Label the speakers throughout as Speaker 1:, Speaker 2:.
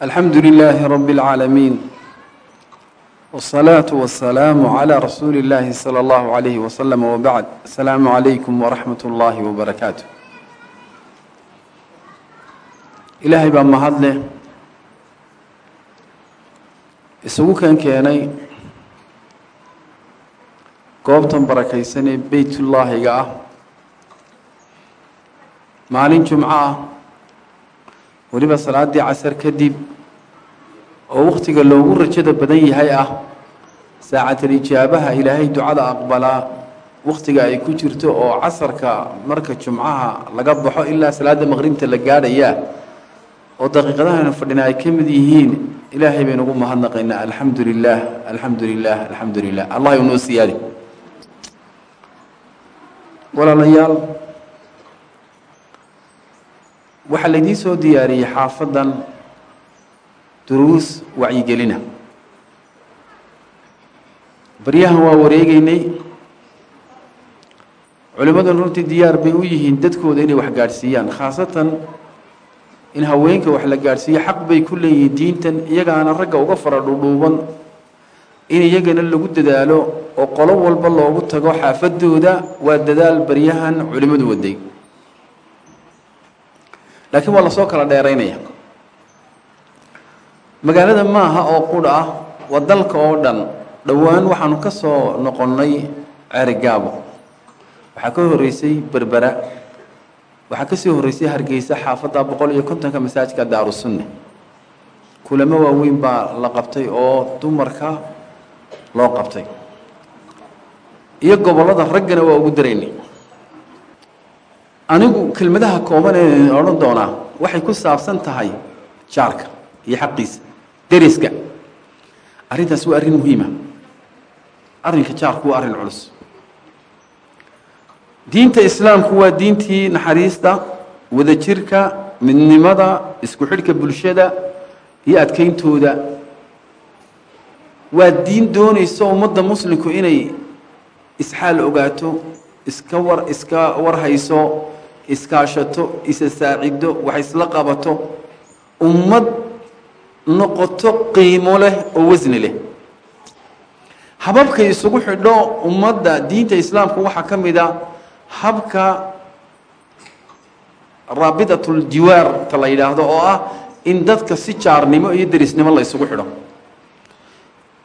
Speaker 1: alxamdu lilaahi rabi اlcaalamiin wالsalaaةu wasalaamu calى rasuuli اllaahi salى اllahu عalayhi waslama wabacd asalaamu calaykum waraxmat اllaahi wabarakaatu ilaahay baa mahad leh isugu keen keenay goobtan barakaysan ee beytullaahiga ah maalin jumco ah weliba salaaddii casar kadib oo wakhtiga loogu rajada badan yahay ah saacatal ijaabaha ilaahay ducada aqbalaa wakhtiga ay ku jirto oo casarka marka jumcaha laga baxo ilaa salaadda maqribta la gaadhayaa oo daqiiqadahaynu fadhina ay ka mid yihiin ilaahay baynu ugu mahadnaqaynaa. Alxamdu lilaah alxamdu lilah alxamdu lilah allah inoo siyaadi. Walaalayaal waxaa laydiin soo diyaariyey xaafaddan duruus wacyigelina. Baryahan waa wareegeynay culimmaduna runtii diyaar bay u yihiin dadkooda inay wax gaadhsiiyaan khaasatan in haweenka wax la gaadhsiiyo xaq bay ku leeyihiin diintan iyagaana ragga uga fara dhuudhuuban in iyagana lagu dadaalo oo qolo walba loogu tago xaafadooda waa dadaal baryahan culimmadu waday laakiin waa la soo kala dheeraynaya. Magaalada maaha oo qudha ah waa dalka oo dhan dhowaan waxaanu ka soo noqonnay ceerigaabo waxaa ka horreysay berbera waxaa ka sii horreysay hargeysa xaafadda boqol iyo kontonka masaajidka daarusunne. Kulamo waaweyn baa la qabtay oo dumarka loo qabtay. Iyo gobollada raggana waa ugu daraynay anigu kelmadaha kooban ee odhan doonaa waxay ku saabsan tahay jaarka iyo xaqiisa deriska. Arrintaas waa arrin muhiima. Arrinka jaarku waa arrin culus. Diinta islaamku waa diintii naxariista wadajirka midnimada isku xidhka bulshada iyo adkeyntooda waa diin doonaysa ummadda muslimku inay isxaal ogaato iska war iska warhayso iskaashato isa saacido wax isla qabato ummad noqoto qiimo leh oo wasni leh. Hababkay isugu xidho ummadda diinta islaamku waxaa ka mid a habka raabidatuljiwaar ta la yidhaahdo oo ah in dadka si jaarnimo iyo derisnimo la ysugu xidho.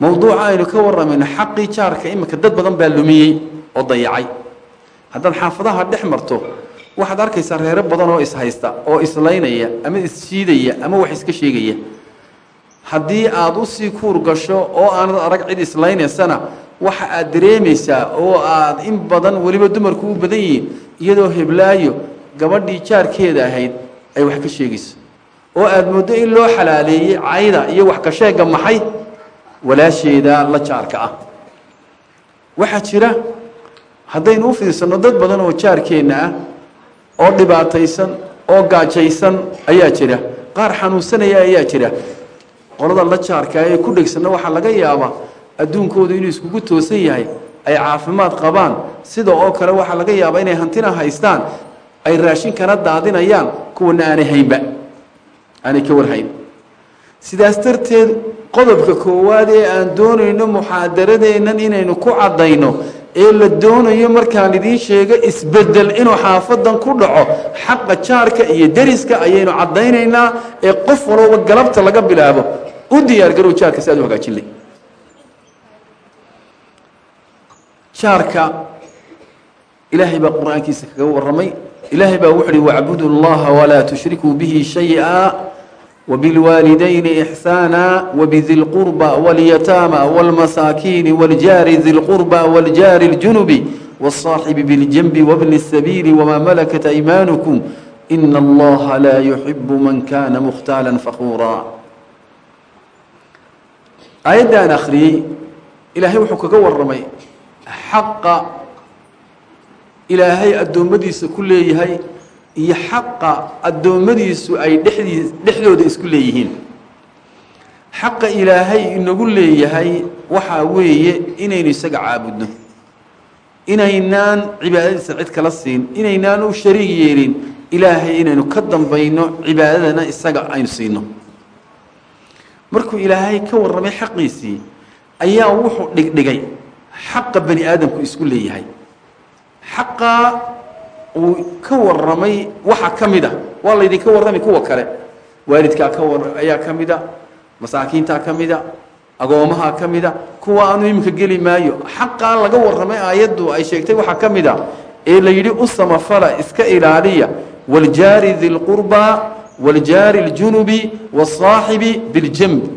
Speaker 1: Mowduuca aynu ka warramayno xaqii jaarka iminka dad badan baa lumiyey oo dayacay. Haddaad xaafadaha dhex marto waxaad arkaysaa reero badan oo ishaysta oo islaynaya ama isshiidaya ama wax iska sheegaya. Haddii aada u sii kuur gasho oo aanad arag cid islaynaysana waxa aad dareemaysaa oo aad in badan weliba dumarku u badan yihiin iyadoo heblaayo gabadhii jaarkeeda ahayd ay wax ka sheegayso. Oo aada mooddo in loo xalaaleeyey cayda iyo wax ka sheega maxay? Walaasheeda la jaarka ah. Waxaa jira haddaynu u fiirsanno dad badan oo jaarkeenna ah oo dhibaataysan oo gaajaysan ayaa jira. Qaar xanuunsanaya ayaa jira. Qolada la jaarka ee ku dhegsanna waxaa laga yaabaa adduunkoodu inuu iskugu toosan yahay ay caafimaad qabaan. Sida oo kale waxaa laga yaabaa inay hantina haystaan ay raashinkana daadinayaan kuwana aanay haynba. Aanay ka warhayn. Sidaas darteed qodobka koowaad ee aan doonayno muxaadaradeennan inaynu ku caddayno ee la doonayo markaan idiin sheego isbeddel inuu xaafadan ku dhaco xaqa jaarka iyo deriska ayaynu caddaynaynaa ee qof walooba galabta laga bilaabo. U diyaar garow jaarka si aad u hagaajin leh jaarka ilaahay baa qur'aankiisa kaga warramay. Ilaahay baa wuxu uhi wacbudu اllaha walaa tushrikuu bihi shayئa وبالوالدين إحسانا وبذي القربى واليتامى والمساكين والجار ذي القربى والجار الجنب والصاحب بالجنب وابن السبيل وما ملكت أيمانكم إن الله لا يحب من كان مختالا فخورا آيادان أخري إلهي وحكا ورمي حق إلهي الدومديس كل يهي iyo xaqa addoommadiisu ay dhexdii dhexdooda isku leeyihiin. Xaqa ilaahay inagu leeyahay waxaa weeye inaynu isaga caabudno. Inaynaan cibaadadiisa cid kala siin inaynaan u shariig yeelin ilaahay inaynu ka dambayno cibaadadana isaga aynu siino. Markuu ilaahay ka warramay xaqiisii ayaa wuxuu dhigdhigay xaqa bani aadamku isku leeyahay. Xaqaa uu ka warramay waxa ka mid a waa laydinka warrami kuwa kale. Waalidkaa ka war ayaa ka mid ah. a masaakiintaa ka mid ah. a agoomahaa ka mid a kuwa aanu iminka geli maayo. Xaqaa laga warramay aayaddu ay sheegtay waxaa ka mid a ee la yidhi u iska ilaaliya. Waljaari dilqurbaa waljaari ljunubi wasaaxibi biljambi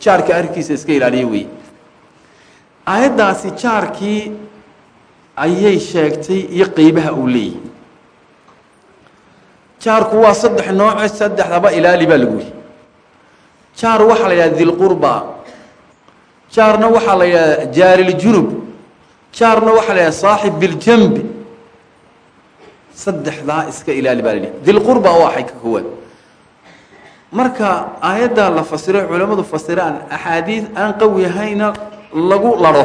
Speaker 1: jaarka arkiisa iska ilaaliya weeye aayaddaasi jaarkii ayay sheegtay iyo qeybaha uu leeyahy jaarku waa saddex nooce saddexdaba ilaali baa lagu yihi jaar waxaa la yidhahda dilqurba jaarna waxaa la yidhahda jaariljunub jaarna waxaa la yidhahda saaxib biljambi saddexdaa iska ilaali baa la yihi dilqurba waa xay ka koowaad. Marka aayaddaa la fasiray culammadu fasiraan axaadiid aan qawi ahayna lagu ladho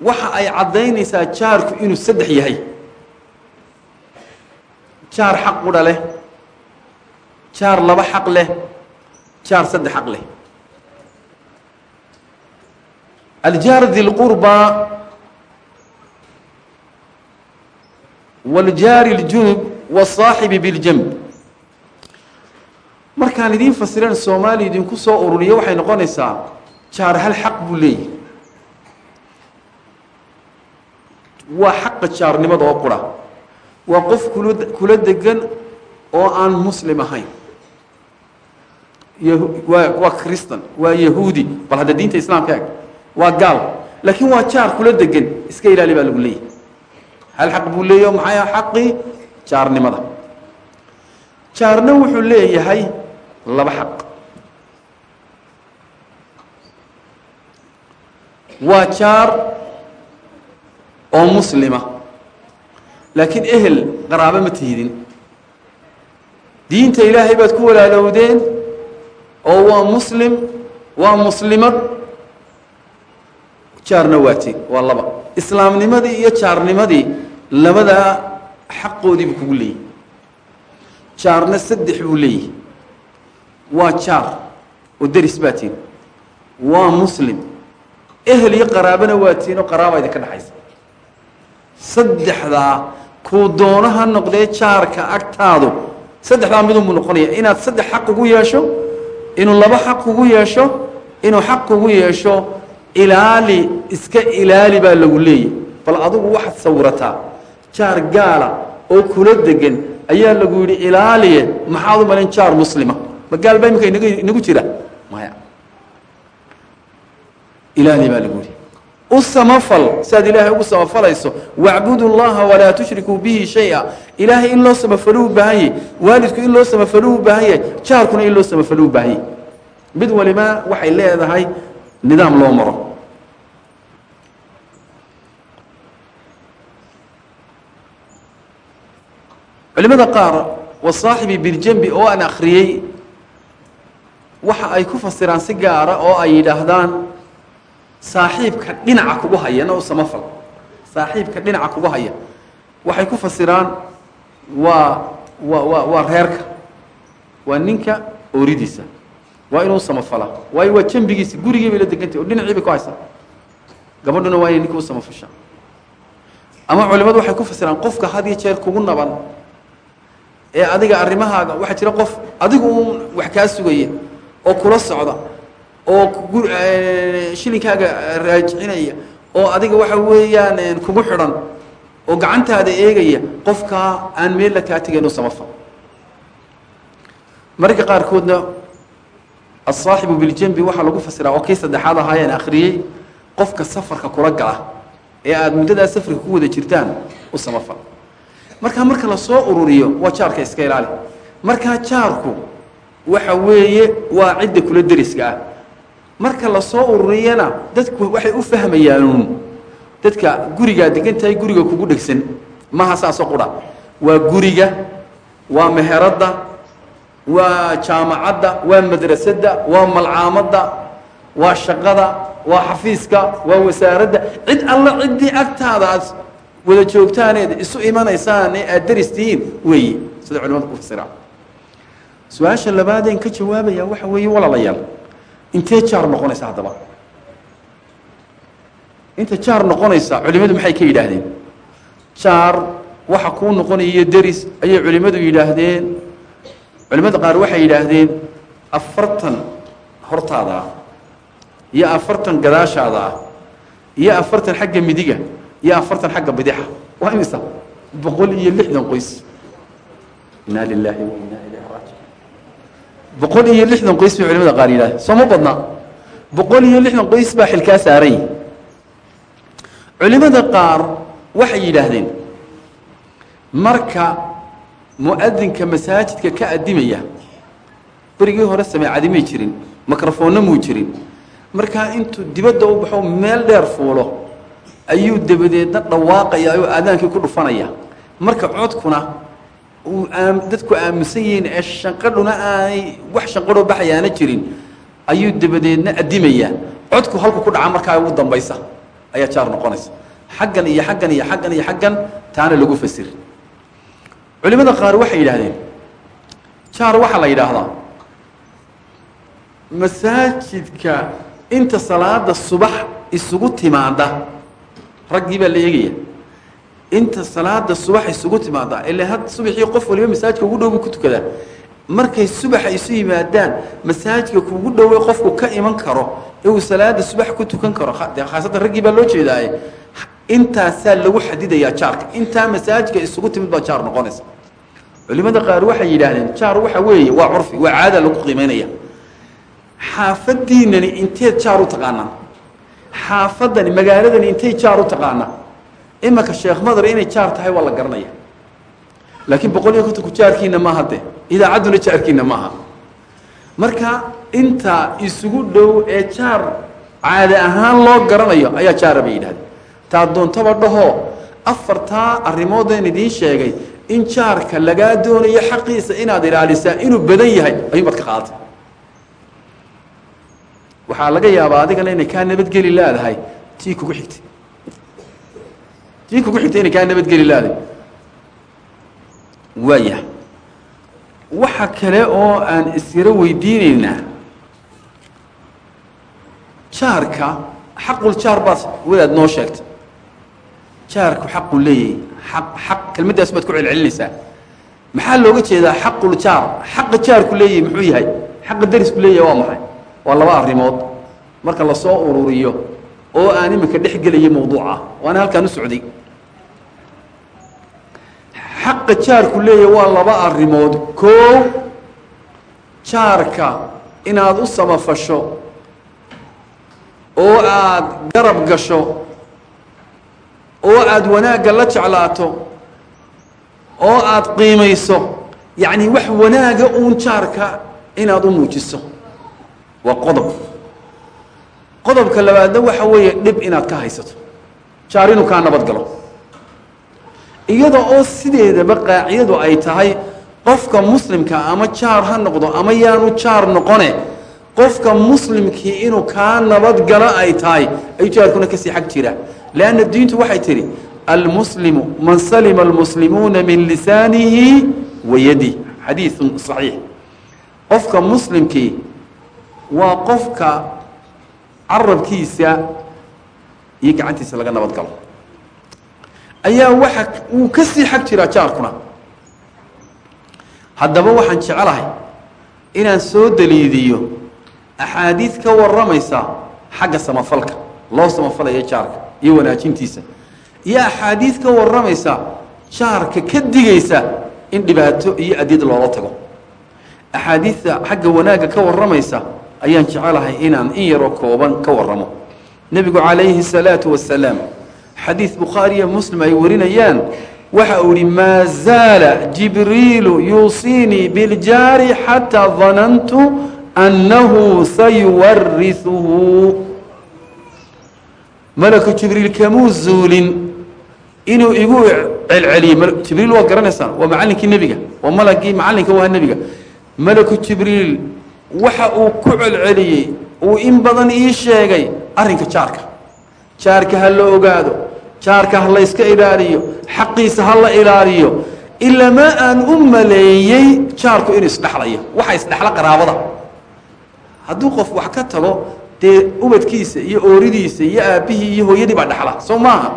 Speaker 1: waxa ay caddaynaysaa jaarku inuu saddex yahay. Jaar xaq qudha leh jaar laba xaq leh jaar saddex xaq leh. Aljaar dilqurba waljaari اljunub wsaaxibi biاljanb markaan idiin fasirayn soomaaliya idinku soo ururiya waxay noqonaysaa jaar hal xaq buu leeyahy waa xaqa jaarnimada oo qura. Waa qof kula kula degan oo aan muslim ahayn. Waa waa waa yahuudi. Bal hadda diinta islaamka eg waa gaal. Laakiin waa jaar kula degan iska ilaali baa lagu leeyahy hal xaq buu leeyahy maxay xaqii jaarnimada. Jaarna wuxuu leeyahay laba xaq. Waa jaar oo muslima. Laakiin ehel qaraabo ma tihidin diinta ilaahay baad ku walaalowdeen oo waa muslim waa muslimad jaarna waatiin waa laba. Islaamnimadii iyo jaarnimadii labadaa xaqoodii buu kugu leeyahy jaarna saddex buu leeyahy waa jaar oo deris baa tiin waa muslim. Ehel iyo qaraabona waa tiin oo qaraaba idinka dhexaysa saddexdaa kuu doonaha noqdee jaarka agtaadu. Saddexdaa midunbuu noqonaya inaad saddex xaq ugu yeesho inuu laba xaq ugu yeesho inuu xaq ugu yeesho ilaali iska ilaali baa lagu leeyahy bal adigu waxaad sawirataa jaar gaala oo kula degan ayaa lagu yidhi ilaaliye maxaad u malayn jaar muslima? Ma gaal baa inagu inagu jira? Maya. Ilaali baa lagu yidhi u samafal si aad ilaahay ugu samafalayso wacbudu llaha walaa tushrikuu bihi shay-a. Ilaahay in loo samafalo u baahan yahy waalidku in loo samafalo u baahan yahay jaarkuna in loo samafalo u baahan yahy mid waliba waxay leedahay nidaam loo maro. Culimada qaar wasaaxibi biljambi oo aan akhriyey waxa ay ku fasiraan si gaara oo ay yidhaahdaan saaxiibka dhinaca kugu haya na u samafal. Saaxiibka dhinaca kugu haya waxay ku fasiraan waa waa waa waa reerka. Waa ninka ooridiisa. Waa inuu samafalaa waayo waa jambigiisa. Gurigii bay la degantay oo dhinacii bay ku haysaa. Gabadhuna waa inay ninka u samafashaa ama culimadu waxay ku fasiraan qofka had iyo jeer kugu naban ee adiga arrimahaaga. Waxaa jira qof adigu uun wax kaa sugaya oo kula socda oo gu shilinkaaga raajicinaya oo adiga waxa weeyaan kugu xidhan oo gacantaada eegaya qofkaa aan meel la kaa tegayn u samafal mararka qaarkoodna asaaxibu biljambi waxaa lagu fasiraa oo kii saddexaad ahaayeen akhriyey qofka safarka kula gala ee aada muddadaa safarka ku wada jirtaan u samafal markaa marka la soo ururiyo waa jaarka iska ilaali. Markaa jaarku waxa weeye waa cidda kula deriska ah marka la soo ururiyana dadku waxay u fahmayaanuun dadka gurigaa degan guriga kugu dhegsan. Maha saasoo qudha waa guriga waa meheradda waa jaamacadda waa madrasadda waa malcaamadda waa shaqada waa xafiiska waa wasaaradda. Cid alla ciddii agtaada aad wada joogtaaneed isu imanaysaane aada deris tihiin weeye sida culimadu ku fasiraan. Su'aasha labaadeen ka jawaabaya waxa weeye walaalayaal intee jaar noqonaysa haddaba? Inta jaar noqonaysa? Culimadu maxay ka yidhaahdeen? Jaar waxa kuu noqonaya deris ayay culimmadu yidhaahdeen. Culimmada qaar waxay yidhaahdeen afartan hortaada ah iyo afartan gadaashaada ah iyo afartan xagga midiga iyo afartan xagga bidixa waa imisa boqol iyo lixdan qoys. Inaa lilaahi wa inaa ilayhi raajiun boqol iyo lixdan qoys bay culimada qaar yidhahdeen. Soo ma badna boqol iyo lixdan qoys baa xilkaa saaran yihi culimada qaar waxay yidhaahdeen marka mu'adinka masaajidka ka adimaya berigii hore sameecadi may jirin mikrafoonna muu jirin. Markaa intuu dibadda u baxo meel dheer fuulo. Ayuu dabadeedna dhawaaqaya oo aadaankii ku dhufanaya. Marka codkuna dadku aamusan yihiin ee shanqadhuna aanay wax shanqadhoo baxayaana jirin ayuu dabadeedna adimayaa codku halku ku dhaca markaa ugu dambaysa ayaa jaar noqonaysa. Xaggan iyo xaggan iyo xaggan iyo xaggan taana lagu fasir. Culimada qaar waxay yidhaahdeen jaar waxaa la yidhaahdaa masaajidka inta salaada subax isugu timaada raggii baa la eegaya inta salaada subax isugu timaada ile had subaxii qof waliba masaajidka ugu dhowbu ku tukadaa. Markay subaxa isu yimaadaan masaajidka kugu dhowey qofku ka iman karo ee uu salaada subax ku tukan karo khaasatan raggii baa loo jeedaaye. Intaasaa lagu xadidayaa jaarka. Intaa masaajidka isugu timid baa jaar noqonaysa. Culimada qaar waxay yidhaahdeen jaar waxa weeye waa curfi waa caada lagu qiimeynaya. Xaafadiinani inteed jaar u taqaanaan? Xaafadani magaaladani intay jaar u taqaanaa imaka sheekh madar inay jaar tahay waa la garanaya. Laakiin boqol iyo kontonku jaarkiina maaha de idaacadduna jaarkiina maaha marka inta isugu dhow ee jaar caade ahaan loo garanayo ayaa jaara bay yidhahdeen. Taa doontaba dhahoo afartaa arrimoodeen idiin sheegay in jaarka lagaa doonayo xaqiisa inaad ilaalisaa inuu badan yahay ayuubaad ka qaadatay waxaa laga yaabaa adigana inay kaa nabadgeli leedahay tii kugu xigtay tii kugu xigtay kaa nabadgeli leedahay waaya. Waxa kale oo aan isyaro weydiinaynaa jaarka xaqul jaar baad wadaad noo sheegtay. Jaarku xaqu leeyahay xaq kelmaddaas baad ku celcelinaysaa. Maxaa looga jeedaa xaqul jaar? Xaqa jaarku leeyahay muxuu yahay? Xaqa darisku leeyahay waa maxay? Waa laba arrimood. Marka la soo ururiyo oo aan iminka dhex gelayo mawduuca. Waana halkaan u socday. Xaqa jaarku leeyahay waa laba arrimood. Koow jaarka inaad u samafasho oo aad garab gasho oo aad wanaagga la jeclaato oo aad qiimayso yacni wax wanaaga uun jaarka inaad u muujiso. Waa qodob qodobka labaadna waxa weeye dhib inaad ka haysato. Jaar inuu kaa nabad galo. Iyada oo sideedaba qaacidadu ay tahay qofka muslimka ama jaar ha noqdo ama yaanu jaar noqone qofka muslimkii inuu kaa nabadgalo ay tahay ayuu jaarkuna ka sii xag jira. Leanna diintu waxay tidhi almuslimu man salima almuslimuuna min lisaanihi wa yadih xadiidu saxiix. Qofka muslimkii waa qofka carabkiisa iyo gacantiisa laga nabad galo. Ayaa waxa uu ka sii xag jiraa jaarkuna. Haddaba waxaan jecelahay inaan soo daliidiyo axaadiid ka warramaysa xagga samafalka loo samafalaya jaarka iyo wanaajintiisa iyo axaadiid ka warramaysa jaarka ka digaysa in dhibaato iyo adyad loola tago. Axaadiidta xagga wanaagga ka warramaysa ayaan jecelahay inaan in yaroo kooban ka warramo. Nebigu calayhi الsalaatu wasalaam xadiid bukhaariya muslim ay warinayaan waxa uu yihi maa zaala jibriilu yuusiinii biljaari xataa danantu annahu sayuwarisuhu malaku jibriil kamuu zuulin inuu igu celceliyey. Jibriil waa garanaysaan waa macallinkii nebiga waa malagii macallinka waa nebiga. Malaku jibriil waxa uu ku celceliyey uu in badan ii sheegay arrinka jaarka. Jaarka ha la ogaado jaarka ha layska ilaaliyo xaqiisa ha la ilaaliyo ilamaa aan u maleeyey jaarku inuu isdhexlayo. Waxa isdhexla qaraabada. Hadduu qof wax ka tago dee ubadkiisa iyo ooridiisa iyo aabbihii iyo hooyadii baa dhexla. Soo maaha.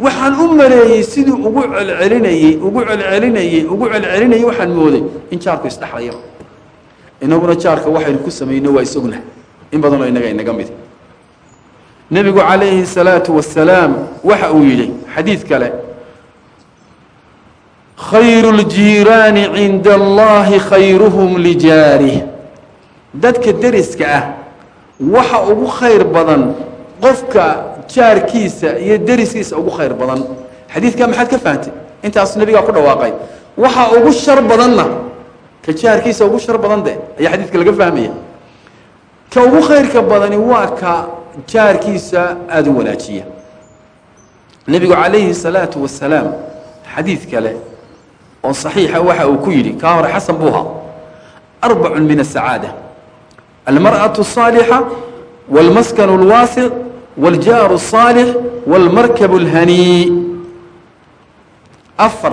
Speaker 1: Waxaan u maleeyey siduu ugu celcelinayey ugu celcelinayey ugu celcelinayey waxaan mooday in jaarku isdhexlayo inaguna jaarka waxaynu ku samayno waa isogna in badanoo inaga inaga mid nebigu calayhi الsalaatu wasalaam waxa uu yidhi xadiid kale khayru اljiiraani cinda allahi khayruhum lijaarih dadka deriska ah waxa ugu khayr badan qofka jaarkiisa iyo deriskiisa ugu khayr badan xadiidkaa maxaad ka fahamtay intaas nebigaa ku dhawaaqay waxa ugu shar badanna ka jaharkiisa ugu shar badan de ayaa xadiidka laga fahmaya. Ka ugu khayrka badani waa ka jaarkiisa aada u wanaajiya. Nebigu calayhi salaatu wasalaam xadiid kale oo saxiixa waxa uu ku yidhi kaa hore xasan buu ahaa arbacun min asacaada almar'atu asaalixa waalmaskanu alwaasiq waljaaru asaalix waalmarkabu alhanii. Afar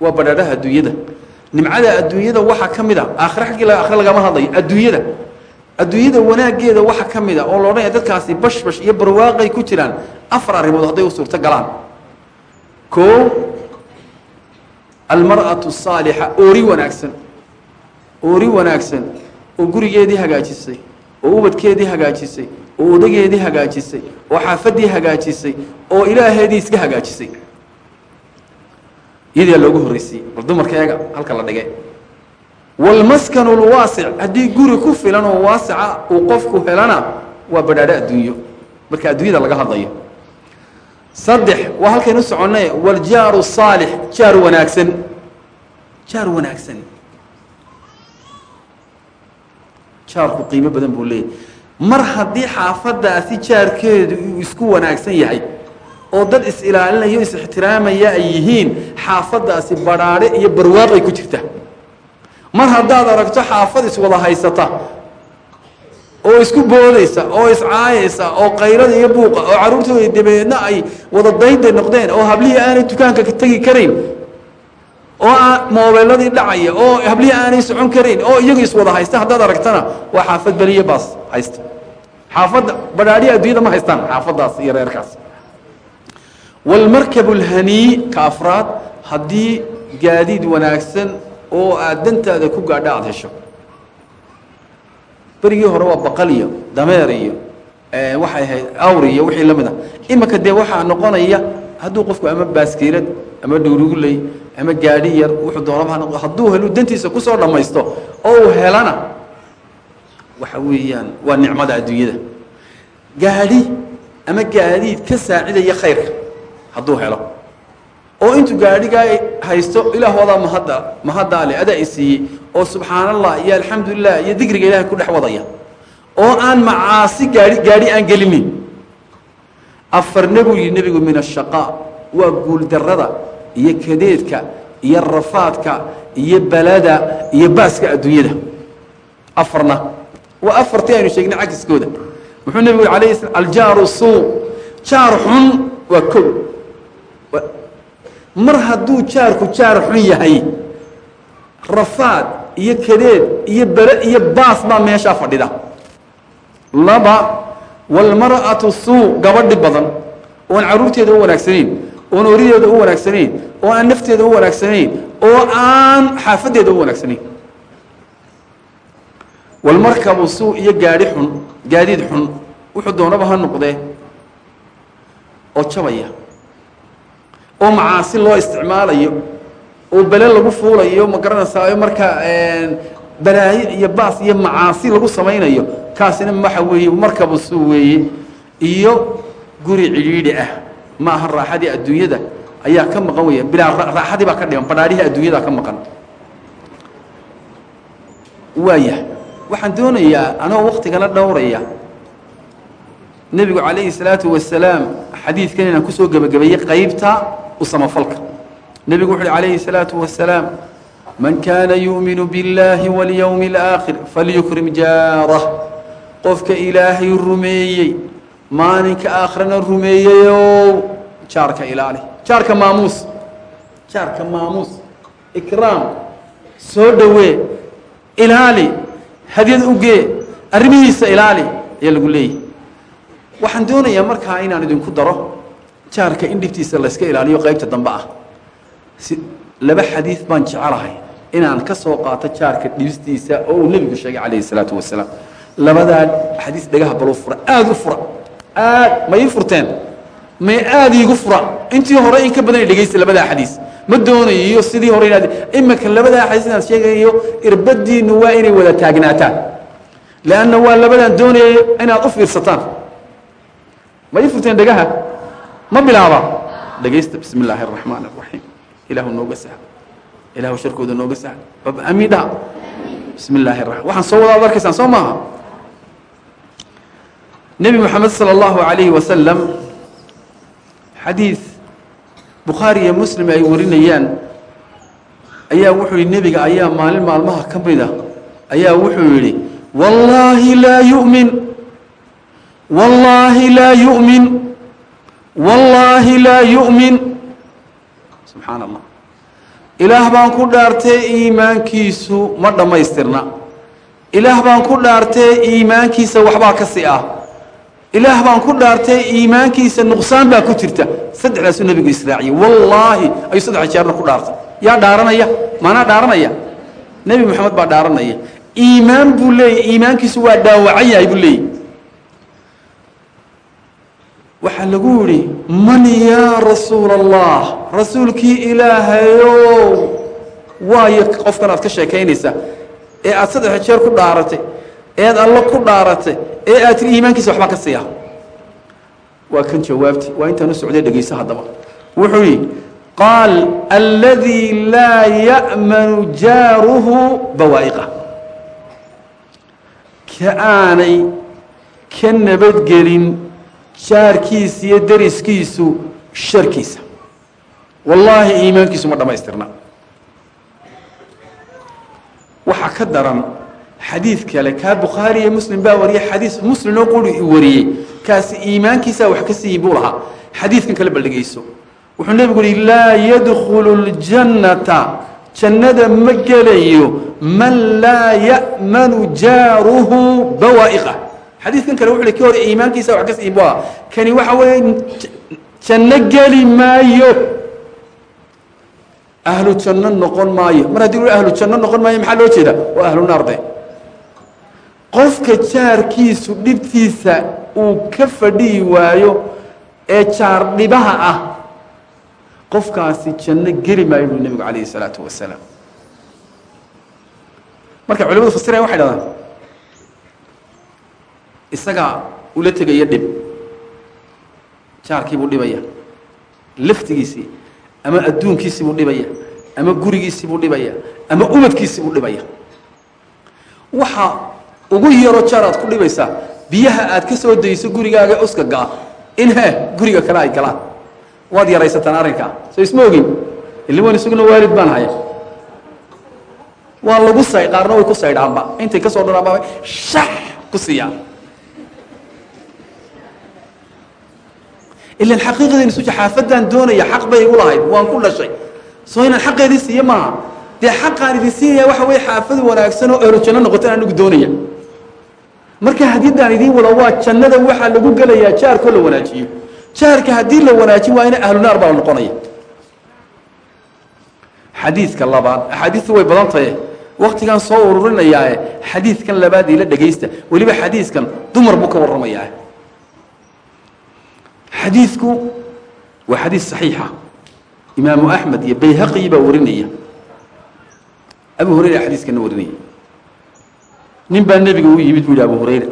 Speaker 1: waa badhaadhaha adduunyada nimcada adduunyada waxaa ka mid a aakhire xaggii aakhire lagama hadlayo adduunyada. Adduunyada wanaaggeeda waxa ka mid a oo la odhanaya dadkaasi bashbash iyo barwaaqay ku jiraan afar arrimood hadday u suurto galaan. Koo almar'atu asaalixa oori wanaagsan. Oori wanaagsan oo gurigeedii hagaajisay oo ubadkeedii hagaajisay oo odageedii hagaajisay oo xaafaddii hagaajisay oo ilaaheedii iska hagaajisay iyadaa loogu horreysiye bal dumarka eega halka la dhigay. Wاlmaskanu اlwaasic haddii guri ku filan oo waasica uu qofku helana waa badhaadho adduunyo. Marka adduunyada laga hadlayo. Saddex waa halkaynu soconnay waljaaru saalix jaar wanaagsan. Jaar wanaagsan. Jaarku qiimo badan buu leeyahy mar haddii xaafaddaasi jaarkeedu uu isku wanaagsan yahay oo dad is-ilaalinaya o is-ixtiraamaya ay yihiin xaafaddaasi badhaadhe iyo barwaaqay ku jirta. Mar haddaad aragto xaafad iswada haysata oo isku boodaysa oo iscaayaysa oo qayrada iyo buuqa oo carruurtooda dabeedna ay wada dayday noqdeen oo hablihii aanay dukaanka tegi karayn oo moobeeladii dhacaya oo hablihii aanay socon karayn oo iyagu iswada haysta haddaad aragtana waa xaafad beliye baas haysta. Xaafadda badhaadhiya adduunyada ma haystaan xaafaddaas iyo reerkaas walmarkab اlhanii ka afraad haddii gaadiid wanaagsan oo aad dantaada ku gaadha aada hesho berigii hore waa baqal iyo dameer iyo waxay ahayd awri iyo wixii la mid a iminka dee waxaa noqonaya hadduu qofku ama baaskiirad ama dhowruguley ama gaadhi yar wuxuu doonaba ha hadduu helu dantiisa ku soo dhammaysto oo uu helana waxa weeyaan waa nicmada adduunyada gaadhi ama gaadiid ka saacidaya khayrka hadduu helo. Oo intuu gaadhigaa haysto ilaahoodaa mahadda mahaddaa adaa i oo subxaan allah iyo alxamdulilah iyo dikriga ilahay ku dhex wadaya. Oo aan macaasi gaai gaadhi aan gelinin afarna buu yihi nebigu min ashaqaa waa guuldarrada iyo kadeedka iyo rafaadka iyo balada iyo baaska adduunyada. Afarna. Waa afartii aynu sheegnay cagiskooda muxuu nebigu alayh aljaaru suu jaar xun waa kow mar hadduu jaarku jaar xun yahay rafaad iyo kadeed iyo bele iyo baas baa meeshaa fadhida. Laba walmar'atu suu gabadhi badan oon carruurteeda u wanaagsanayn oon orideeda u wanaagsanayn oo aan nafteeda u wanaagsanayn oo aan xaafaddeeda u wanaagsanayn. Walmarkabu suu iyo gaadhi xun gaadiid xun wuxuu doonaba ha noqdee oo jabaya oo macaasi loo isticmaalayo oo bele lagu fuulayo ma garanaysaa markaa balaayo iyo baas iyo macaasi lagu samaynayo kaasina waxa weeye markabu suu weeye. Iyo guri cidhiidhi ah ma raaxadii adduunyada ayaa ka maqan weya bilaa raaxadii baa ka dhiman badhaadhihii adduunyadaa ka maqan. Waaya waxaan doonayaa anoo waktigana dhowraya. Nebigu calayhi salaatu wasalaam xadiidkan inaan ku soo gebagabeeyey qaybta u samafalka. Nebigu wuxu uhi calayhi salaatu wasalaam man kaana yu'minu biاllaahi walyowmi اlaakhir falyukrim jaarah qofka ilaahay rumeeyey maalinka aakhirana rumeeyeyow jaarka ilaali. Jaarka maamuus. Jaarka maamuus. Ikraam. Soo dhowee ilaali. Hadyad ugee arrimihiisa ilaali. Ayaa lagu leeyahy waxaan doonayaa markaa inaan idinku daro jaarka in layska ilaaliyo qaybta dambe ah. Si laba xadiid baan jecelahay inaan ka soo qaato jaarka dhibistiisa oo uu nebigu sheegay calayhi salaatu wasalaam. Labadaa xadiis dhagaha baluu fura aada u fura. Aad ma ii furteen? May aada iigu fura? Intii hore in ka badan dhegaysta labadaa xadiis. Ma doonayo sidii hore inaad iminka labadaa xadiis inaan sheegayo irbadiinu waa inay wada taagnaataan. Leanna waa labadaan doonaya inaad u fiirsataan. Ma ii furteen dhagaha ma bilaaba. Dhegaysta bismi illaahi araxmaan araxiim ilaahu nooga sahlo ilaahu sharkooda nooga sahlo baba amiin dhaha bismi illaahi araxmaan waxaan soo wadaad arkaysaan soo maaha? Nebi moxamed sala allahu alayhi wasalam xadiid bukhaari iyo muslim ay warinayaan. Ayaa wuxuu yihi nebiga ayaa maalin maalmaha ka mida. Ayaa wuxuu yidhi wallaahi laa yu'min. Wallaahi laa yu'min wallaahi laa yu'min. Subxaan allah ilaah baan ku dhaartee iimaankiisu ma dhammaystirna. Ilaah baan ku dhaartee iimaankiisa waxbaa ka si ah. Ilaah baan ku dhaartay iimaankiisa nuqsaan baa ku jirta. Saddexdaasuu nebigu israaciyey. Wallaahi ayuu saddex jeerna ku dhaartay. Yaa dhaaranaya? Maanaa dhaaranaya? Nebi moxamed baa dhaaranaya. Iimaan buu leeyay. Iimaankiisu waa dhaawacan yahay buu leeyay waxaa lagu yidhi man yaa rasuula allah rasuulkii ilaahayow. Waayo qofkan aad ka sheekaynaysa ee aad saddex jeer ku dhaaratay eed allo ku dhaaratay ee aad tiri iimaankiisa waxbaa ka siiya. Waa kan jawaabti waa intaan u socday dhegayso haddaba. Wuxuu yidhi qaal alladii laa ya'manu jaaruhu bawaa'iqa. Ka aanay ka nabadgelin jaarkiisa iyo dariskiisu sharkiisa wallaahi iimaankiisu ma dhammaystirna waxaa ka daran xadiid kale kaa bukhaari iyo muslim baa wariyay xadiis muslim oo quri wariyey kaasi iimaankiisaa wax ka siiyi buu lahaa. Xadiidkan kale bal dhegayso wuxuu nebigu yihi laa yadkhulu اljannata jannada ma gelayo man laa ya'manu jaaruhu bawaa'iqa xadiidkan kale wuxu ki hore iimaankiisa wax ka buu lahaa kani waxa weeye janno geli maayo. Ahlu janno noqon maayo. Mar haddii ahlu janno noqon maayo maxaa loo jeeda waa ahlu naarde qofka jaarkiisu dhibtiisa uu ka fadhihi waayo ee jaar dhibaha ah qofkaasi janno geli maayo buu nebigu calayhi salaatu wasalaam. Marka culimadu fasirayan waxay dhahdaan isagaa ula tegaya dhib. Jaarkii buu dhibaya. Laftigiisii ama adduunkiisii buu dhibaya. Ama gurigiisii buu dhibaya. Ama umadkiisii buu dhibaya. Waxa ugu yaro jaar aad ku dhibaysaa biyaha aad ka soo dayso gurigaaga uska gaa. In he guriga kale ay galaan. Waad yaraysataan arrinkaa soo isma ogin illiwan isaguna waalid baan haya waa lagu say way ku saydhaanba intay ka soo dhanaanba shax ku siiyaan ilan xaqiiqadaynu suja xaafadaan doonaya xaq bay igu lahayd waan ku dhashay soo inaan xaqeedii siiyo maaha dee xaqaan idin siinaya waxa weye xaafad wanaagsan oo ehlo janno noqotan anigu doonaya marka hadiddaan idiin wada waa jannada waxaa lagu gelayaa jaarkoo la wanaajiyo jaarka haddii la wanaajin waa ina ahlu naar baa la noqonaya xadiidka labaad axaadiistu way badan tahe waktigaan soo ururinayaae xadiidkan labaad ila dhegaysta weliba xadiidkan dumar buu ka warramayaa xadiidku waa xadiid saxiixa imaamu axmed iyo bayhaqi baa warinaya. Abu hurayra xadiiskana warinaya. Nin baa nebiga u yimid buu yidhi abu hurayra.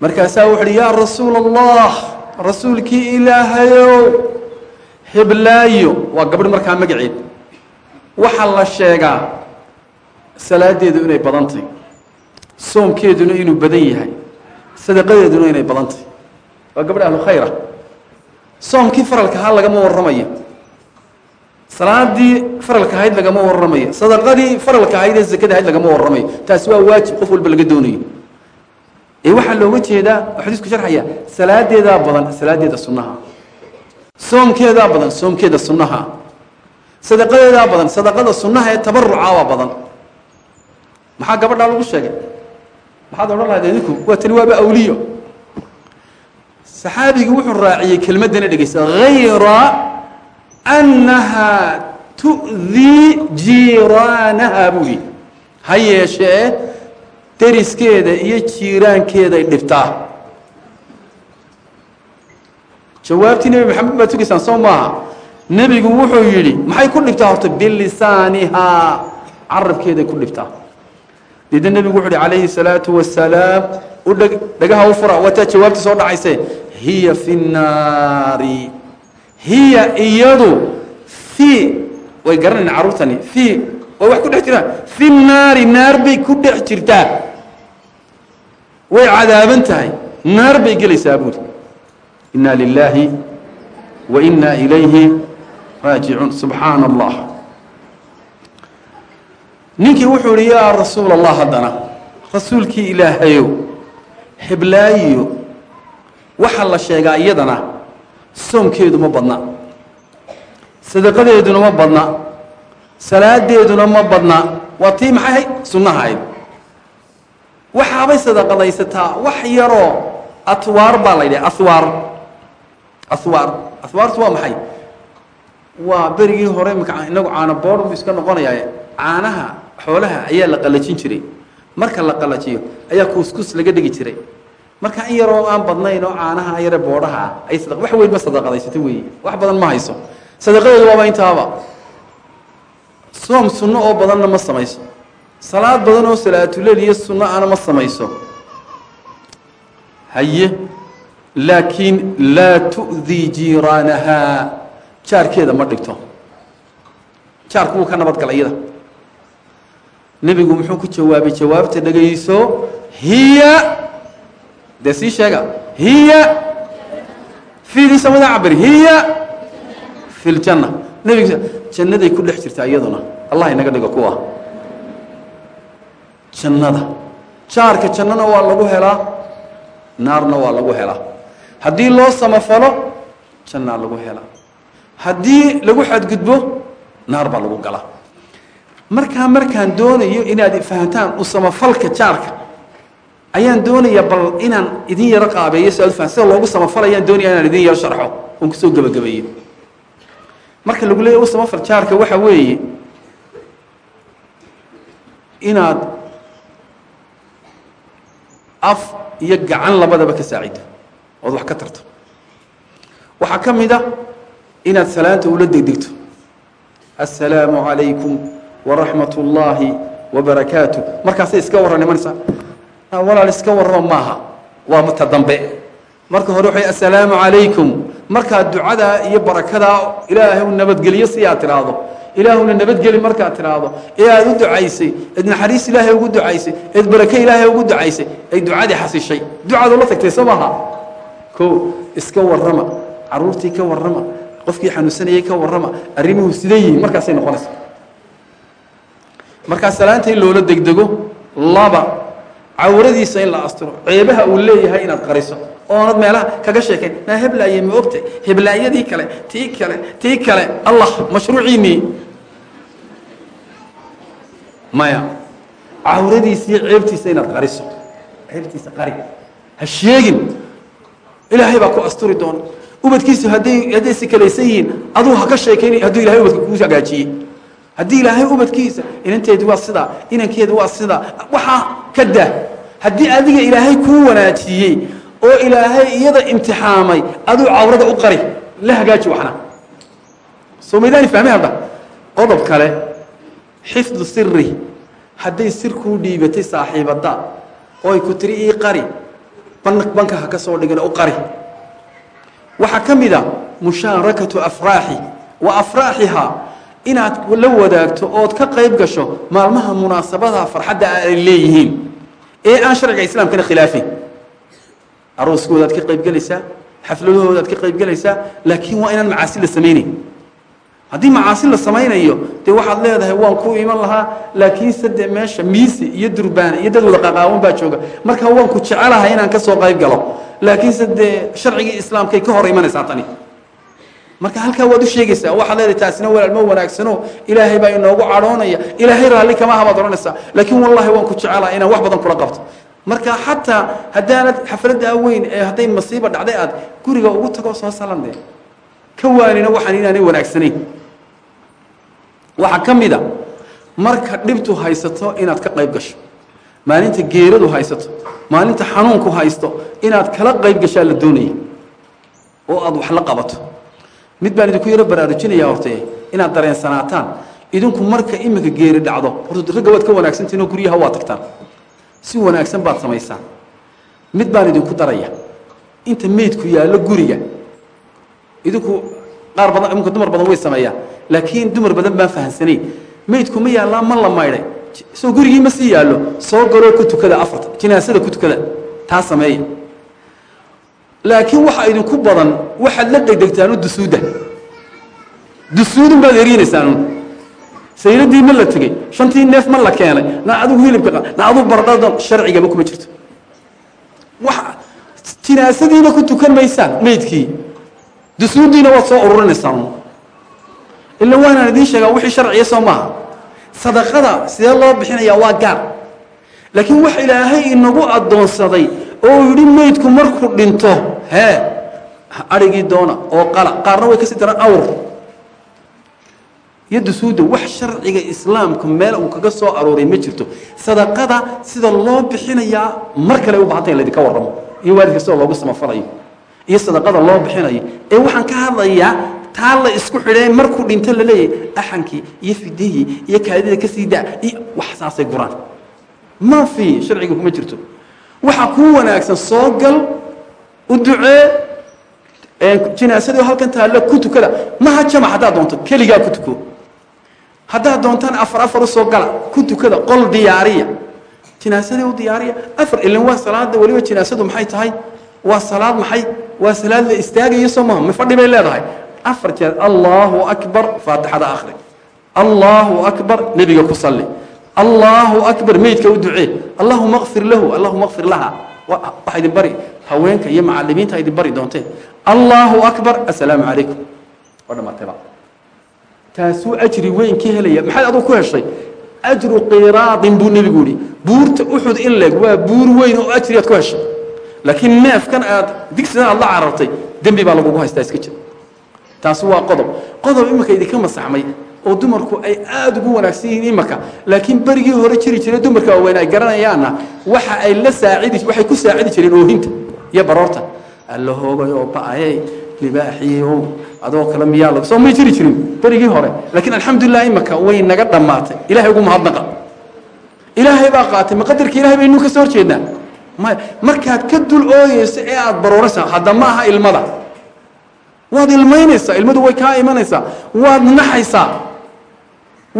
Speaker 1: Markaasaa wuxu uhi yaa rasuula allah rasuulkii ilaahayow heblaayo waa gabadh markaa magaceed. Waxaa la sheegaa salaadeedu inay badan tahy soomkeeduna inuu badan yahay. Sadaqadeeduna inay badan tahy waa gabadh ahlu khayra. Soomkii faralka ahaa lagama warramayo salaadii faralka ahayd lagama warramayo sadaqadii faralka ahayd ee zakada ahayd lagama warramayo taasi waa waajib qof walba laga doonayo ee waxaa looga jeedaa xadiisku sharxaya salaadeedaa badan salaadeeda sunnaha. Soomkeedaa badan soomkeeda sunnaha. Sadaqadeedaa badan sadaqada sunnaha ee tabaruca waa badan. Maxaa gabadhaa lagu sheegay? Maxaad odhan lahayd idinku waa tani waaba awliyo saxaabigii wuxuu raaciyey kelmaddana dhegeysta hayra annahaa tu'dii jiiraanaha buu yihi ha yeeshee deriskeeda iyo jiiraankeeday dhibtaa. Jawaabtii nebi maxamed baad tugaysaan soo maaha. Nebigu wuxuu yidhi maxay ku dhibtaa horta? Bilisaanihaa carabkeeday ku dhibtaa. Deedna nebigu wuxu uhi calayhi الsalaatu wasalaam u dheg dhagaha u fura waataa jawaabtii soo dhacayse hiya fi الnaari hiya iyadu fi way garanayna carruurtani fi way wax ku dhex jiraan. Fi naari naar bay ku dhex jirtaa. Way cadaaban tahay. Naar bay gelaysaa buuri inna lilaahi wa inna ilayhi raajicuun. Subxaana allah ninkii wuxuu ihi yaa rasuul allah haddana rasuulkii ilaahayow heblaayiyo waxaa la sheegaa iyadana soomkeedu ma badna sadaqadeeduna ma badna salaadeeduna ma badna. Waa tii maxay sunnaha ahayd. Waxaabay sadaqadaysataa wax yaroo atwaar baa la yidhaha ahwaar ahwaar ahwaartu waa maxay? Waa berigii hore imika inagu caano boodhbu iska noqonayaa. Caanaha xoolaha ayaa la qalajin jiray. Marka la qalajiyo ayaa kuuskus laga dhigi jiray marka in yaroo aan badnayn oo caanaha yare boodhaha ay sada wax weyn ma sadaqadaysato weeye wax badan ma hayso. Sadaqadeedu waaba intaaba soom sunno oo badanna ma samayso. Salaad badan oo salaatuleel iyo sunno ana ma samayso. Haye laakiin laa tu'dii jiiraanahaa jaarkeeda ma dhigto. Jaarku wuu ka nabadgala iyada. Nebigu muxuu ku jawaabay jawaabta dhegayso hiya dee sii sheega hiya fiidii samada cabir hiya fi ljanna jannaday ku dhex jirtaa iyaduna. Allah inaga dhigo kuwa. Jannada. Jaarka jannana waa lagu helaa naarna waa lagu helaa. Haddii loo samafalo jannaa lagu helaa. Haddii lagu xadgudbo naar baa lagu galaa. Markaa markaan doonayo inaad fahantaan u samafalka jaarka ayaan doonayaa bal inaan idin yaro qaabeeyo si aad ufahan sida loogu samafalaayaan doonaya inaan idin yaro sharxo. Oon ku soo gebagabeeyo marka lagu leeyahy u samafal jaarka waxa weeye inaad af iyo gacan labadaba ka saacido ood wax ka tarto. Waxaa ka mid a inaad salaanta ula degdegto. Assalaamu calaykum waraxmat ullaahi wabarakaatu markaasay iska warran imanaysaa walaal iska warrama maaha. Waa mata dambe. Marka hore waxay assalaamu calaykum markaad ducadaa iyo barakadaa ilaahay u nabadgeliyo si aad tidhaahdo. Ilaahuna nabadgeli markaad tidhaahdo. Ee aad u ducaysay eed naxariis ilaahay ugu ducaysay eed barake ilaahay ugu ducaysay ay ducadii xasishay. Ducaad ula tagtay soo ko iska warrama. Carruurtii ka warrama. Qofkii xanuunsanayay ka warrama. Arrimuhu sida yihiin. Markaasay noqonaysa. Markaa salaanta in loola degdego laba cawradiisa in la asturo ceebaha uu leeyahay inaad qariso. Oonad meelaha kaga sheekayn naa heblaaye ma ogtay? Heblaayadii kale tii kale tii kale. Allah mashruuciinii maya cawradiisa iyo ceebtiisa inaad qariso. Ceebtiisa qari. Ha sheegin. Ilaahay baa ku asturi doona ubadkiisu hadday hadday sikalaysan yihiin aduu ha ka sheekayn hadduu ilahay ubadka kuu hagaajiyey. Haddii ilaahay ubadkiisa inanteedu waa sidaa inankeedu waa sidaa. Waxaa ka dah. Haddii adiga ilaahay kuu wanaajiyey oo ilaahay iyada imtixaamay aduu cawrada u qari la hagaaji waxna. Soo maydaani fahmay hadda? Qodob kale xifdu siri hadday sir kuu dhiibatay saaxiibadda oo ay ku tiri ii qari ban banka ha ka soo dhigin u qari. Waxaa ka mid a mushaarakatu afraaxi. Wa afraaxihaa inaad la wadaagto ood ka qayb gasho maalmaha munaasabadaha farxadda ay leeyihiin ee aan sharciga islaamkana khilaafin. Arooskoodaad ka qayb gelaysaa xafladahoodaad ka qayb gelaysaa laakiin waa inaan macaasi la samaynayn haddii macaasi la samaynayo dee waxaad leedahay waan ku iman lahaa laakiinse dee meesha miisi iyo durbaana iyo dad wada qaqaawan baa jooga. Markaa waan ku jecelahay inaan ka soo qayb galo laakiinse dee sharcigii islaamkay ka hor imanaysaa tani marka halkaa waad u sheegaysaa waxaad leedahay taasina walaal ma wanaagsano. Ilaahay baa inoogu cadhoonaya. Ilaahay raalli kama habaad odhanaysaa. Laakiin wallaahi waan ku jecelaha inaan wax badan kula qabto. Marka xataa haddaanad xafladdaa weyn ee hadday masiiba dhacday aad guriga ugu tago soo salandee ka waanina waxaan inaanay wanaagsanayn. Waxaa ka mid a marka dhibtu haysato inaad ka qayb gasho maalinta geeradu haysato maalinta xanuunku haysto inaad kala qayb gashaa la doonaya oo aad wax la qabato mid baan idinku yaro baraarujinaya horte inaad dareensanaataan idinku marka iminka geeri dhacdo horta ragga waad ka wanaagsantihin oo guryaha waa tagtaan. Si wanaagsan baad samaysaan. Mid baan idinku daraya. Inta meydku yaallo guriga idinku qaar badan iminka dumar badan way sameeyaan. Laakiin dumar badan baan fahamsanayn meydku ma yaallaa ma la maydhay. Soo gurigii ma sii yaallo. Soo galoo ku tukada afarta jinaasada ku tukada. Taa sameeya laakiin waxaa idinku badan waxaad la degdegtaanu dusuudda dusuudun baad erinaysaan sayladii ma la tegey shantii neef ma la keenay na adigu hilibka na adigu bardhada sharcigaba kuma jirto. Wax jinaasadiina ku tukan maysaan meydkii. Dusuuddiina waad soo ururinaysaan ila waanaan idiin sheegaa wixii sharciya soo maaha. Sadaqada sidee loo bixinayaa waa gaar. Laakiin wax ilaahay inagu addoonsaday oo yidhi meydku markuu dhinto hee adhigii doona oo qala. Qaarna way ka sii daraan awr. Iyo dusuudda wax sharciga islaamka meel uu kaga soo arooray ma jirto. Sadaqada sida loo bixinayaa mar kale u baahantay in laydinka warramo. Iyo waalidka sida loogu samafalayo. Iyo sadaqada loo bixinayo. Ee waxaan ka hadlayaa taa la isku xidhee markuu dhinto la leeyahay axankii iyo fidihii iyo kaadida ka sii daa iyo wax saasay guraan. Ma fi sharciga kuma jirto waxaa kuu wanaagsan soo gal u ducee jinaasadii halkan taalla ku tukada maha jamac haddaad doonto keligaa ku tuko. Haddaad doontaan afar afar u soo gala ku tukada qol diyaariya. Jinaasadii u diyaariya. Afar ilan waa salaada weliba jinaasadu maxay tahay? Waa salaad maxay? Waa salaad la istaagayo soo maha? Ma fadhi bay leedahay. Afar jeer allahu akbar faatixada akhri allahu akbar nebiga ku salli allahu akbar meydka u ducee. Allahuma kfir lahu allahuma kfir laha. Waxa idin bari haweenka iyo macalimiinta idin bari doonteen allahu akbar assalaamu calaykum waa dhamaatayba taasuu ajri weyn ka helaya. Maxaad aduu ku heshay? Ajru qiraadin buu nebigu yihi buurta uxud in leeg waa buur weyn oo ajriyaad ku heshay. Laakiin neefkan aad digsidan aad la carartay baa lagugu haystaa iska jir. Taasi waa qodob. Qodob iminka idinka masaxmay oo dumarku ay aada ugu wanaagsan yihiin imaka laakiin berigii hore jiri jiray dumarka waaweyn ay garanayaanna waxa ay la saacidi waxay ku saacidi jireen oohinta iyo baroorta. Alla hoogay oo ba'ayey libaaxiyow adoo kale miyaa lag soo may jiri jirin berigii hore. Laakiin alxamdulilah imaka way naga dhammaatay. Ilahay ugu mahadnaqa. Ilaahay baa qaatay. Ma qadarka ilahay baynu ka soo horjeednaa? Maya markaad ka dul ooyeyso ee aada barooraysa hadda ma aha ilmada. Waad ilmaynaysaa ilmadu way kaa imanaysaa. Waad naxaysaa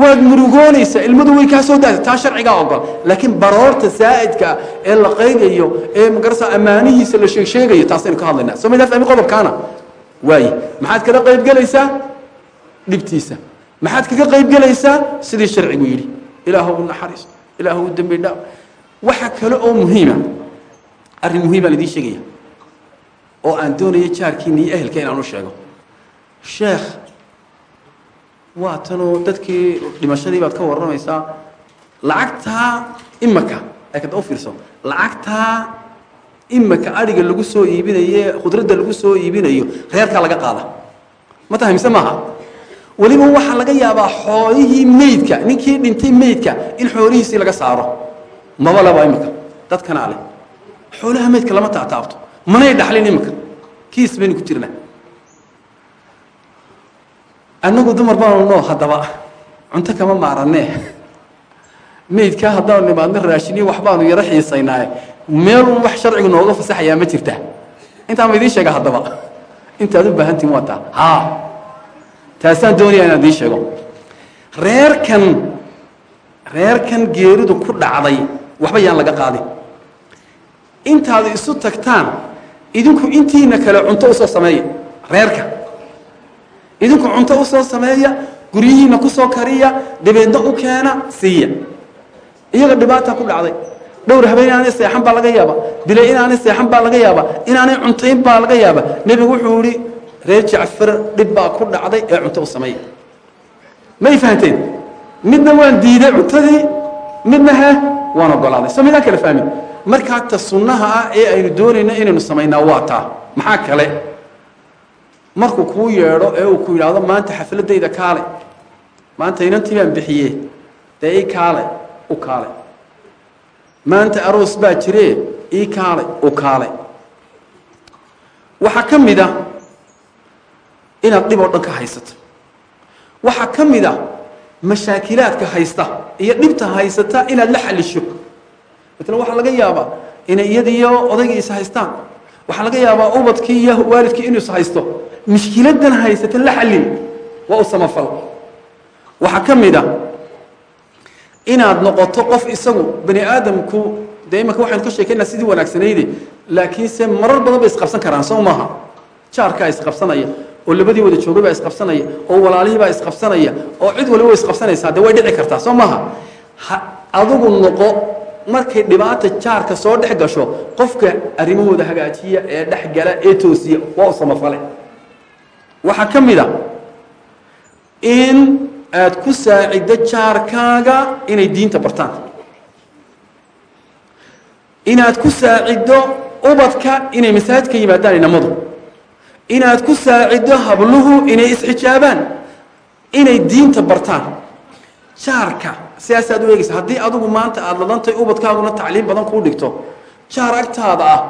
Speaker 1: waad murugoonaysaa ilmadu way kaa soo daaysa taa sharcigaa ogol. Laakiin baroorta saa'idka ee la qaydayo ee magarasa ammaanihiisa la sheegsheegayo taasaynu ka hadlaynaa. Soo maydaa fahmi qodobkaana? Waaye maxaad kaga qayb gelaysaa dhibtiisa. Maxaad kaga qayb gelaysaa sidii sharcigu yidhi. Ilaahu u naxariis ilaahu u dembi dhaaf. Waxa kale oo muhiima arrin muhiimaan idiin sheegaya oo aan doonayo jaarkiina ehelka inaan u sheego. Sheekh waa tanoo dadkii dhimashadii baad ka warramaysaa lacagtaa imaka kada u fiirso. Lacagtaa imaka adhiga lagu soo iibinaye khudradda lagu soo iibinayo reerkaa laga qaada. Ma tahay mise maaha? Weliba waxaa laga yaabaa xoolihii meydka ninkii dhintay meydka in xoolihiisii laga saaro. Maba laba imika dadkanaa leh xoolaha meydka lama taataabto. Manay dhaxlin imika kiis baynu ku jirnaa annagu dumar baanu noo haddaba. Cunto kama maaranee meydkaa haddaanu nimaadno raashiniyo waxbaanu yaro xiisaynaaye meelun wax sharcigu nooga fasaxayaa ma jirtaa intaa ma idiin sheega haddaba. Intaad u baahantihin waa taa haa. Taasaan doonayaa inaan idiin sheego. Reerkan reerkan geeridu ku dhacday waxba yaan laga qaadin intaad isu tagtaan idinku intiina kale cunto u soo sameeya reerka idinku cunto u soo sameeya guryihiina ku soo kariya dabeedna u keena siiya. Iyaga dhibaata ku dhacday. Dhowr habeen inaanay seexan baa laga yaaba dilay inaanay seexan baa laga yaaba inaanay cuntayn baa laga yaaba nebigu wuxuu yihi reer jacfar dhib baa ku dhacday ee cunto u sameeya. May fahanteen? Midna waan diiday cuntadii midna he waan ogolaaday soo midaan kala fahmin? Markaa ta sunnaha ah ee aynu doonayno inaynu samaynaa waa taa. Maxaa kale markuu kuu yeedho ee uu ku yidhaahdo maanta xafladayda kaale. Maanta inantii baan bixiye dee ii kaale u kaale. Maanta aroos baa jiree ii kaale u kaale. Waxaa ka mid a inaad dhib oo dhan ka haysato. Waxaa ka mid a mashaakilaadka haysta iyo dhibta haysata inaad la xalisho matala waxaa laga yaabaa inay iyadiiyo odaygii is haystaan. Waxaa laga yaabaa ubadkii iyo waalidkii inuu is haysto mushkiladan haysata la xallin waa u samafal. Waxaa ka mid a inaad noqoto qof isagu bani aadamku dee imanka waxaynu ka sheekaynaa sidii wanaagsanayde laakiinse marar badan bay isqabsan karaan soo maaha jaarkaa isqabsanaya oo labadii wada joogay baa isqabsanaya oo walaalihii baa isqabsanaya oo cid waliba way isqabsanaysaa dee way dhici kartaa soo maaha ha adigu noqo markay dhibaata jaarka soo dhex gasho qofka arrimahooda hagaajiya ee dhex gala ee toosiya waa u samafale waxaa ka mid a in aad ku saaciddo jaarkaaga inay diinta bartaan. Inaad ku saaciddo ubadka inay masaajidka yimaadaan inamadu. Inaad ku saaciddo habluhu inay isxijaabaan inay diinta bartaan. Jaarka sidaasaad u eegeysa haddii adigu maanta aada ladantay ubadkaaguna tacliim badan kuu dhigto jaar agtaada ah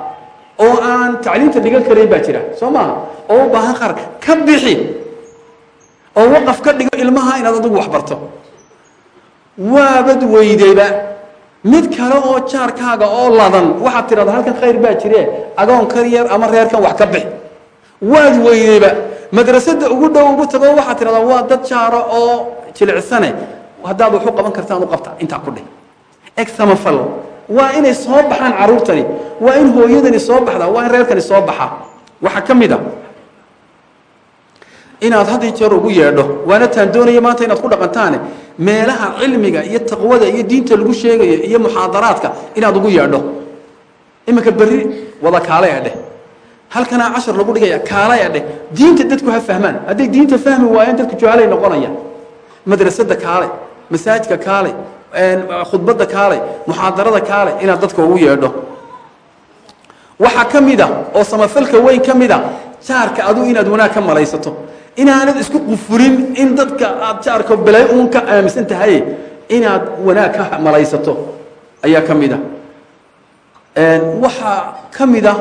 Speaker 1: oo aan tacliimta dhigan karayn baa jira. Soo maaha oo u baahan qaar ka bixi. Oo waqaf ka dhigo ilmaha inaad adigu wax barto. Waabad weydeyba mid kale oo jaarkaaga oo ladan waxaad tidhahda halkan khayr baa jire agoon kar yar ama reerkan wax ka bix waad weydeyba madrasada ugu dhow ugu tago waxaad tidhahdaa waa dad jaaro oo jilicsane. Haddaad waxu qaban kartaan u qabta. Intaa ku dhih eg samafal waa inay soo baxaan carruurtani waa in hooyadani soo baxdaa waa in reerkani soo baxaa waxaa ka mid a. Inaad had iyo jeer ugu yeedho waana taan doonaya maanta inaad ku dhaqantaane meelaha cilmiga iyo taqwada iyo diinta lagu sheegayo iyo muxaadaraadka inaad ugu yeedho. Iminka berri wada kaale a dheh halkanaa cashar lagu dhigaya kaale a dheh diinta dadku ha fahmaan. Hadday diinta fahmi waayeen dadku juhalay noqonaya. Madrasada kaale masaajidka kaale khudbadda kaale muxaadarada kaale inaad dadka ugu yeedho. Waxaa ka mid a oo samafalka weyn ka mid a jaarka adu inaad wanaag ka malaysato. Inaanad isku qufurin in dadka aad jaarka belay uun ka aaminsan tahay inaad wanaag ka malaysato. Ayaa ka mid a waxaa ka mid a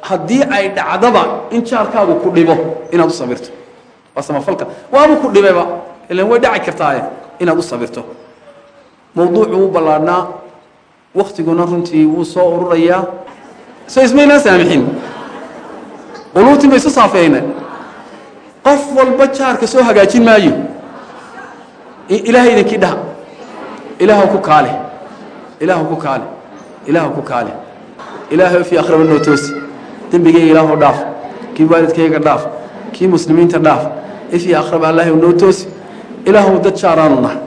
Speaker 1: haddii ay dhacdaba in jaarkaagu ku dhibo inaad u sabirto. Waa samafalka. Waaba ku dhibeba ilan way dhaci kartaaye inaad u sabirto mawduucu wuu ballaadhnaa waktiguna runtii wuu soo ururayaa so ismaynaa saamixin quluubtii ma isu saafeyne? Qof walba jaarka soo hagaajin maayo. Ilaahay idinkii dhaha. Ilaahw ku kaale. Ilaahw ku kaale. Ilaahw ku kaale. Ilaahay fii akhraba noo toosi. Dembigayga ilaahw dhaaf. Kii waalidkayga dhaaf. Kii muslimiinta dhaaf. Ifii akhraba allahi noo toosi. Ilaahw dad jaaraanu nahay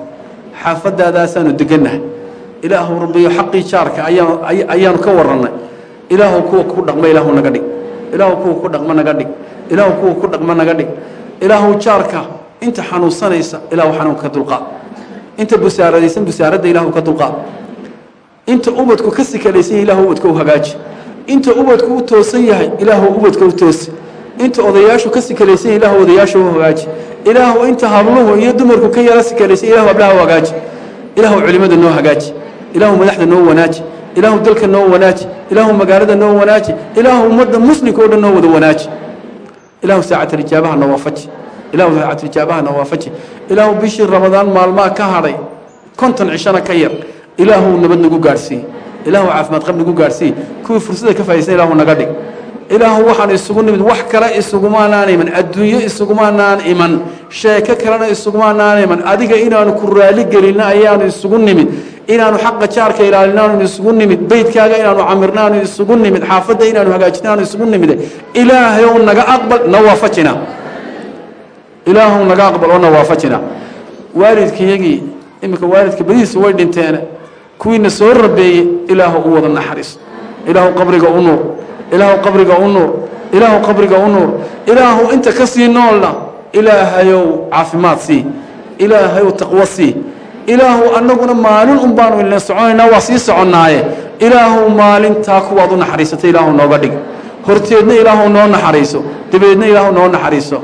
Speaker 1: xaafadaadaasaanu degannahay. Ilaahu rabbiyo xaqii jaarka ayaan ayaanu ka warannay ilaahu kuwa ku dhaqma ilaahu naga dhig. Ilaahu kuwa ku dhaqma naga dhig. Ilaahu kuwa ku dhaqma naga dhig. Ilaahu jaarka inta xanuunsanaysa ilaahu xanuunka ka dulqaad inta busaaradaysan busaaradda ilaahu ka dulqaad inta ubadku ka sikalaysan ilaahu ubadka u hagaaji. Inta ubadku u toosan yahay ilaahu ubadka u toosi. Inta odayaashu ka sikalaysan ilaahu odayaashu u hagaaji ilaahu inta habluhu iyo dumarku ka yara sikalaysan ilaahu hablaha u hagaaji. Ilaahu culimada noo hagaaji. Ilaahu madaxda noo wanaaji. Ilaahu dalka noo wanaaji. Ilaahu magaalada noo wanaaji. Ilaahu ummadda muslimka o dhan noo wada wanaaji. Ilaahu saacatulijaabaha noo waafaji. Ilaahu saacatulijaabaha noo waafaji. Ilaahu bishii ramadaan maalmaha ka hadhay konton cishana ka yar ilaahu nabad nagu gaadhsiiye ilaahu caafimaad qab nagu gaadhsiiye kuwii fursada ka faa'idaysan ilaahu naga dhig ilaahu waxaan isugu nimid wax kale isugumaanaan iman adduunyo isugumaanaan iman sheeko kalena isugumaanaan iman. Adiga inaanu ku raali gelinno ayaanu isugu nimid inaanu xaqa jaarka ilaalinaanu isugu nimid beydkaaga inaanu camirnaanu isugu nimid xaafadda inaanu hagaajinaanu isugu nimid. Ilaahayow naga aqbal na waafajina. Ilaahow naga aqbal oo na waafajina. Waalidkayagii iminka waalidka badihiisa way dhinteen kuwiina soo rabeeyey ilaahu u wada naxariis. Ilaahu qabriga u nuur ilaahu qabriga u nuur. Ilaahu qabriga u nuur. Ilaahu inta ka sii noolna ilaahayow caafimaad sii. Ilaahayow taqwo sii. Ilaahu annaguna maalin un baanu ilna soconaynaa waa sii soconnaaye. Ilaahu maalintaa kuwaad u naxariisatay ilaahu nooga dhig. Horteedna ilaahu noo naxariiso. Dabeedna ilaahu noo naxariiso.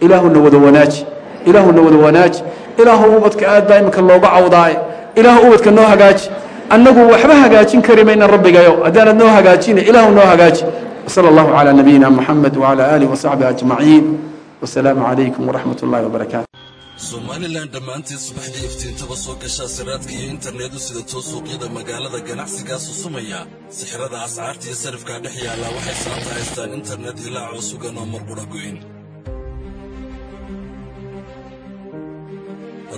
Speaker 1: Ilaahuna wada wanaaji. Ilaahuna wada wanaaji. Ilaahu ubadka aad baa iminka looga cawdaaye. Ilaahu ubadka noo hagaaji annagu waxba hagaajin kari mayna rabbigayo. Haddaanad noo hagaajina ilaahu noo hagaaji. Wsala allahu calaa nabiyina muxamed wcalaa aalih wasaxbi ajmaciin wasalaamu calaykum waraxmat ullahi wabarakaatu
Speaker 2: somalilan dhammaanteed subaxdii iftiintaba soo gashaa siraadka iyo internetu sida too suuqyada magaalada ganacsigaa susumaya sixirada ascaarta iyo sarifkaa dhex yaallaa waxay salanta haystaan internet ilaa coosugan oo marqura go'in.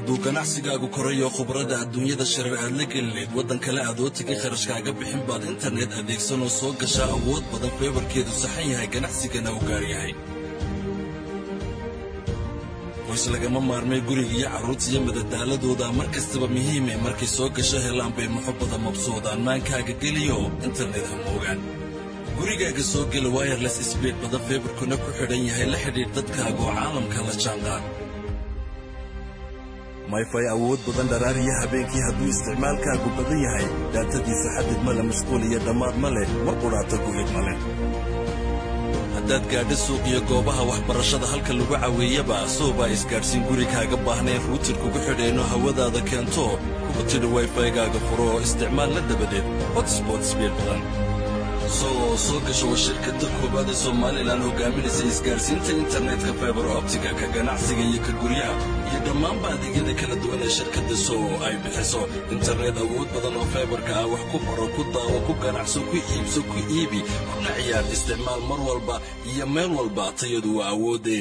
Speaker 2: Hadduu ganacsigaagu korayo khubradda adduunyada shirar aad la gelineed waddan kale aadoo tegay kharashkaaga bixin baad internet adeegsanoo soo gashaa awood badan feebarkeedu saxan yahay ganacsigana u gaar yahay. Qoys lagama maarmay guriga iyo carruurta iyo mar kastaba muhiime markay soo gasho helaan bay muxubbada mabsuudaan maankaaga geliyo internet ha moogaan. Gurigaaga soo gela wayerles sbiid badan feebarkuna ku xidhan yahay la xidhiidh dadkaaga oo caalamka la jaanqaad mayfay awood badan dharaariya habeenkii hadduu isticmaalkaagu badan yahay. Daatadiisa xadid ma le mashquul iyo dhammaad ma leh mar qudhaata gu'id ma leh. Haddaad gaadho suuq iyo goobaha waxbarashada halka lagu caweeyaba soobaa isgaadhsiin gurigaaga baahnayn ruutir kugu xidheenno hawadaada keento. Kugu tidhi wayfaygaaga furo oo isticmaalna dabadeed. Hotsbot sbiid badan soo soo gasho waa shirkadda koowaad ee somalilan hogaaminaysa isgaadhsiinta internetka faibar optiga ka ganacsiga iyo ka guryaha iyo dhammaanba adeegyada kala duwan ee shirkadda soo ay bixiso internet awood badan oo faibarka ah wax ku baro ku daawo ku ganacso ku iibso ku iibi kuna ciyaar isticmaal mar walba iyo meel walba tayadu waa awoodee